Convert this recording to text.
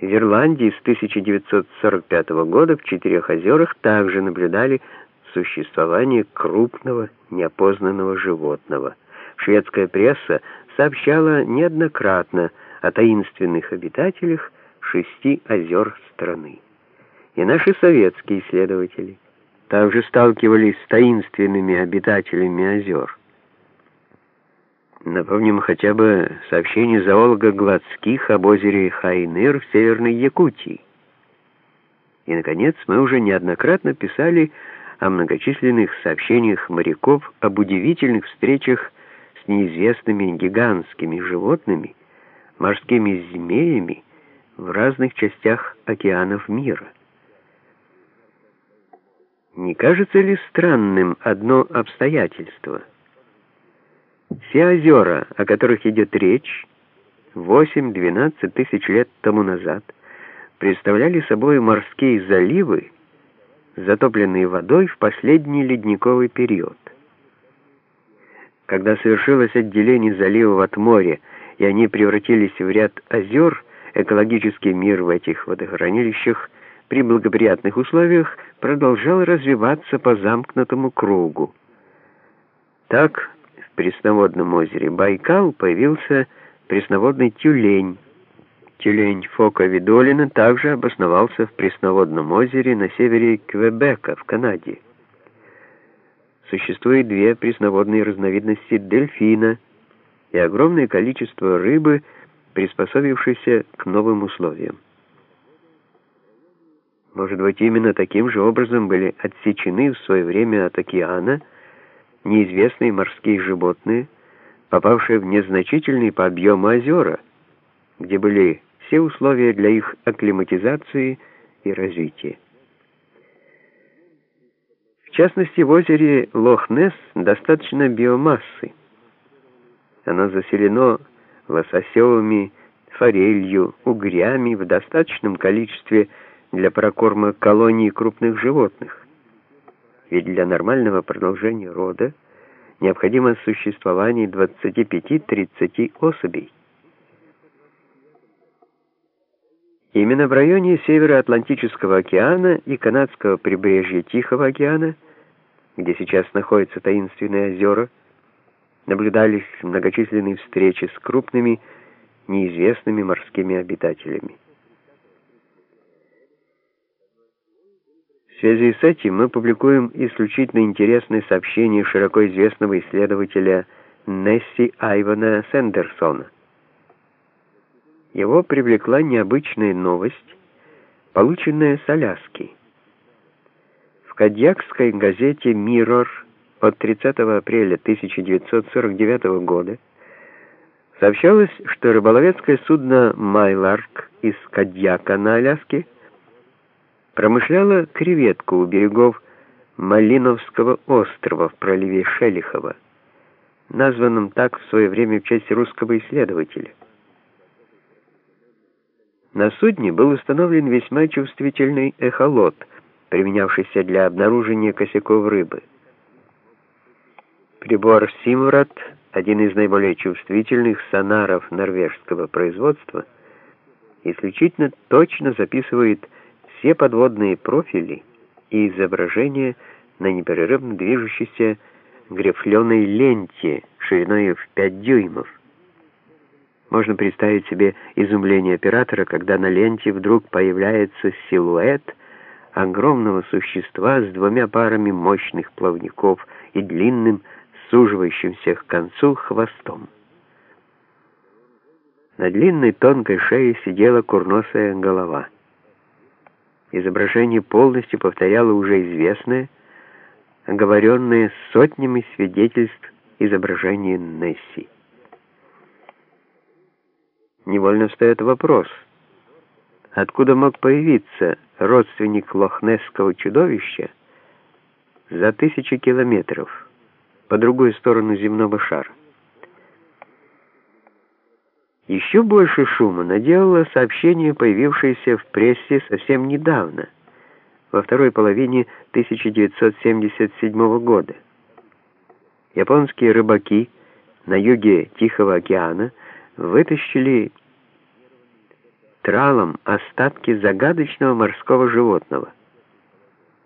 В Ирландии с 1945 года в Четырех озерах также наблюдали существование крупного неопознанного животного. Шведская пресса сообщала неоднократно о таинственных обитателях шести озер страны. И наши советские исследователи также сталкивались с таинственными обитателями озер. Напомним хотя бы сообщение зоолога Гладских об озере Хайныр в Северной Якутии. И, наконец, мы уже неоднократно писали о многочисленных сообщениях моряков об удивительных встречах с неизвестными гигантскими животными, морскими змеями в разных частях океанов мира. Не кажется ли странным одно обстоятельство – все озера, о которых идет речь, 8-12 тысяч лет тому назад, представляли собой морские заливы, затопленные водой в последний ледниковый период. Когда совершилось отделение заливов от моря, и они превратились в ряд озер, экологический мир в этих водохранилищах при благоприятных условиях продолжал развиваться по замкнутому кругу. Так, пресноводном озере Байкал появился пресноводный тюлень. Тюлень Фока Видолина также обосновался в пресноводном озере на севере Квебека в Канаде. Существует две пресноводные разновидности дельфина и огромное количество рыбы, приспособившейся к новым условиям. Может быть, именно таким же образом были отсечены в свое время от океана – неизвестные морские животные, попавшие в незначительные по объему озера, где были все условия для их акклиматизации и развития. В частности, в озере Лох-Несс достаточно биомассы. Оно заселено лососевыми, форелью, угрями в достаточном количестве для прокорма колоний крупных животных ведь для нормального продолжения рода необходимо существование 25-30 особей. Именно в районе Североатлантического океана и канадского прибрежья Тихого океана, где сейчас находятся таинственные озера, наблюдались многочисленные встречи с крупными неизвестными морскими обитателями. В связи с этим мы публикуем исключительно интересные сообщения широко известного исследователя Несси Айвана Сендерсона. Его привлекла необычная новость, полученная с Аляски. В кадьякской газете «Миррор» от 30 апреля 1949 года сообщалось, что рыболовецкое судно «Майларк» из Кадьяка на Аляске промышляла креветку у берегов Малиновского острова в проливе Шелихова, названном так в свое время в честь русского исследователя. На судне был установлен весьма чувствительный эхолот, применявшийся для обнаружения косяков рыбы. Прибор Симврат, один из наиболее чувствительных сонаров норвежского производства, исключительно точно записывает все подводные профили и изображения на непрерывно движущейся грифленой ленте шириной в 5 дюймов. Можно представить себе изумление оператора, когда на ленте вдруг появляется силуэт огромного существа с двумя парами мощных плавников и длинным, суживающимся к концу хвостом. На длинной тонкой шее сидела курносая голова — Изображение полностью повторяло уже известное, оговоренное сотнями свидетельств изображение Несси. Невольно встает вопрос, откуда мог появиться родственник лохнесского чудовища за тысячи километров по другую сторону земного шара. Еще больше шума наделало сообщение, появившееся в прессе совсем недавно, во второй половине 1977 года. Японские рыбаки на юге Тихого океана вытащили тралом остатки загадочного морского животного —